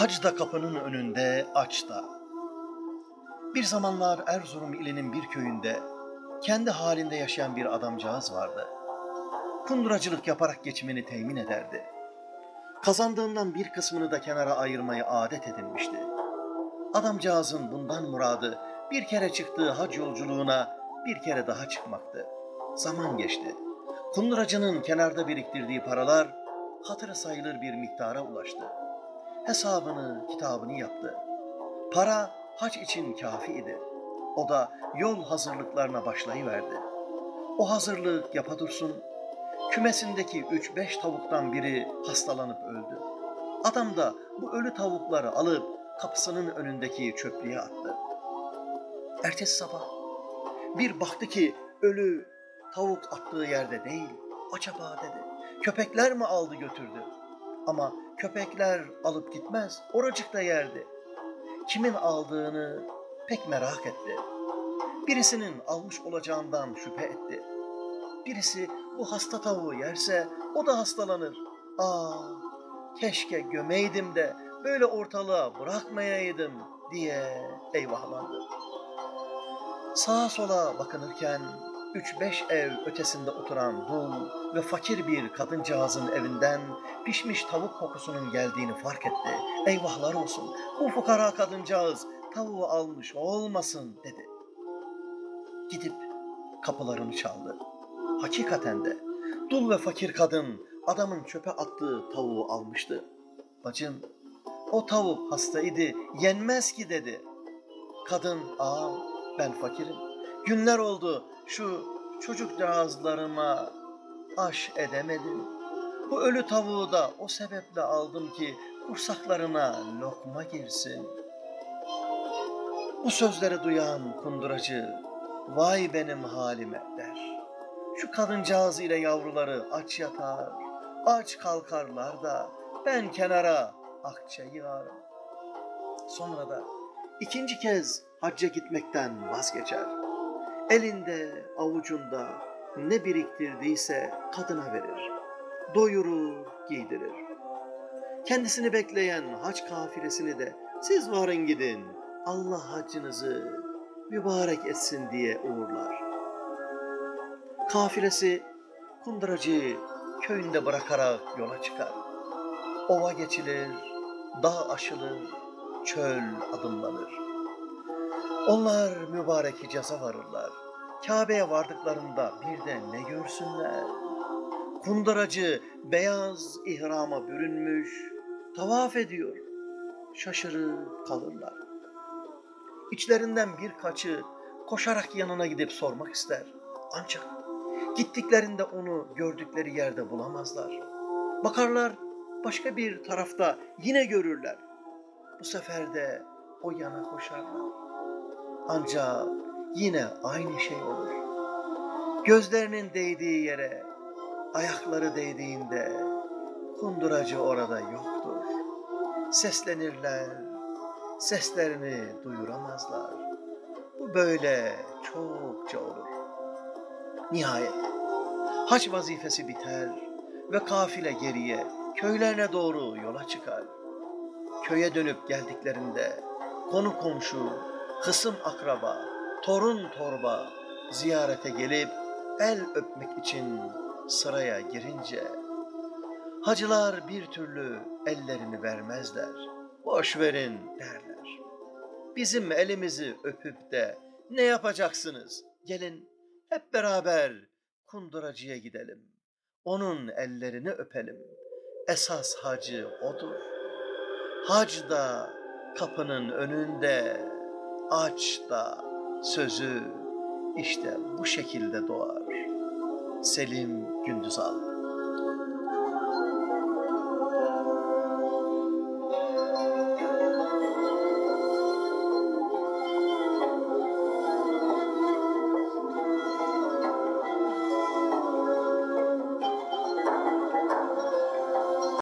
Hac da kapının önünde, aç da. Bir zamanlar Erzurum ilinin bir köyünde kendi halinde yaşayan bir adamcağız vardı. Kunduracılık yaparak geçimini temin ederdi. Kazandığından bir kısmını da kenara ayırmayı adet edinmişti. Adamcağızın bundan muradı bir kere çıktığı hac yolculuğuna bir kere daha çıkmaktı. Zaman geçti. Kunduracının kenarda biriktirdiği paralar hatırı sayılır bir miktara ulaştı. Hesabını, kitabını yaptı. Para hac için kafi idi. O da yol hazırlıklarına başlayıverdi. O hazırlık yapa dursun, kümesindeki üç beş tavuktan biri hastalanıp öldü. Adam da bu ölü tavukları alıp kapısının önündeki çöplüğe attı. Ertesi sabah bir baktı ki ölü tavuk attığı yerde değil. Acaba dedi. Köpekler mi aldı götürdü? Ama köpekler alıp gitmez. Oracıkta yerdi. Kimin aldığını pek merak etti. Birisinin almış olacağından şüphe etti. Birisi bu hasta tavuğu yerse o da hastalanır. Aa, keşke gömeydim de böyle ortalığa bırakmayaydım diye eyvahlandı. Sağa sola bakınırken üç beş ev ötesinde oturan dul ve fakir bir kadıncağızın evinden pişmiş tavuk kokusunun geldiğini fark etti. Eyvahlar olsun bu fukara kadıncağız tavuğu almış olmasın dedi. Gidip kapılarını çaldı. Hakikaten de dul ve fakir kadın adamın çöpe attığı tavuğu almıştı. Bacım o tavuk hastaydı yenmez ki dedi. Kadın aa ben fakirim. Günler oldu şu çocukcağızlarıma aş edemedim. Bu ölü tavuğu da o sebeple aldım ki kursaklarına lokma girsin. Bu sözleri duyan kunduracı vay benim halime der. Şu kadıncağız ile yavruları aç yatar, aç kalkarlar da ben kenara akçe yığarım. Sonra da ikinci kez hacca gitmekten vazgeçer. Elinde, avucunda ne biriktirdiyse kadına verir. Doyurur, giydirir. Kendisini bekleyen hac kafilesini de siz varın gidin, Allah haccınızı mübarek etsin diye uğurlar. Kafilesi kunduracı köyünde bırakarak yola çıkar. Ova geçilir, dağ aşılır, çöl adımlanır. Onlar mübarek Hicaz'a varırlar. Kabe'ye vardıklarında bir de ne görsünler? Kunduracı beyaz ihrama bürünmüş, tavaf ediyor. Şaşırıp kalırlar. İçlerinden birkaçı koşarak yanına gidip sormak ister. Ancak gittiklerinde onu gördükleri yerde bulamazlar. Bakarlar başka bir tarafta yine görürler. Bu sefer de o yana koşarlar. Ancak yine aynı şey olur. Gözlerinin değdiği yere ayakları değdiğinde kunduracı orada yoktur. Seslenirler, seslerini duyuramazlar. Bu böyle çokça olur. Nihayet hac vazifesi biter ve kafile geriye köylerine doğru yola çıkar. Köye dönüp geldiklerinde konu komşu, kısım akraba, torun torba ziyarete gelip el öpmek için sıraya girince hacılar bir türlü ellerini vermezler. Boş verin derler. Bizim elimizi öpüp de ne yapacaksınız? Gelin hep beraber kunduracıya gidelim. Onun ellerini öpelim. Esas hacı odur. Hac da kapının önünde, aç da sözü işte bu şekilde doğar. Selim Gündüzal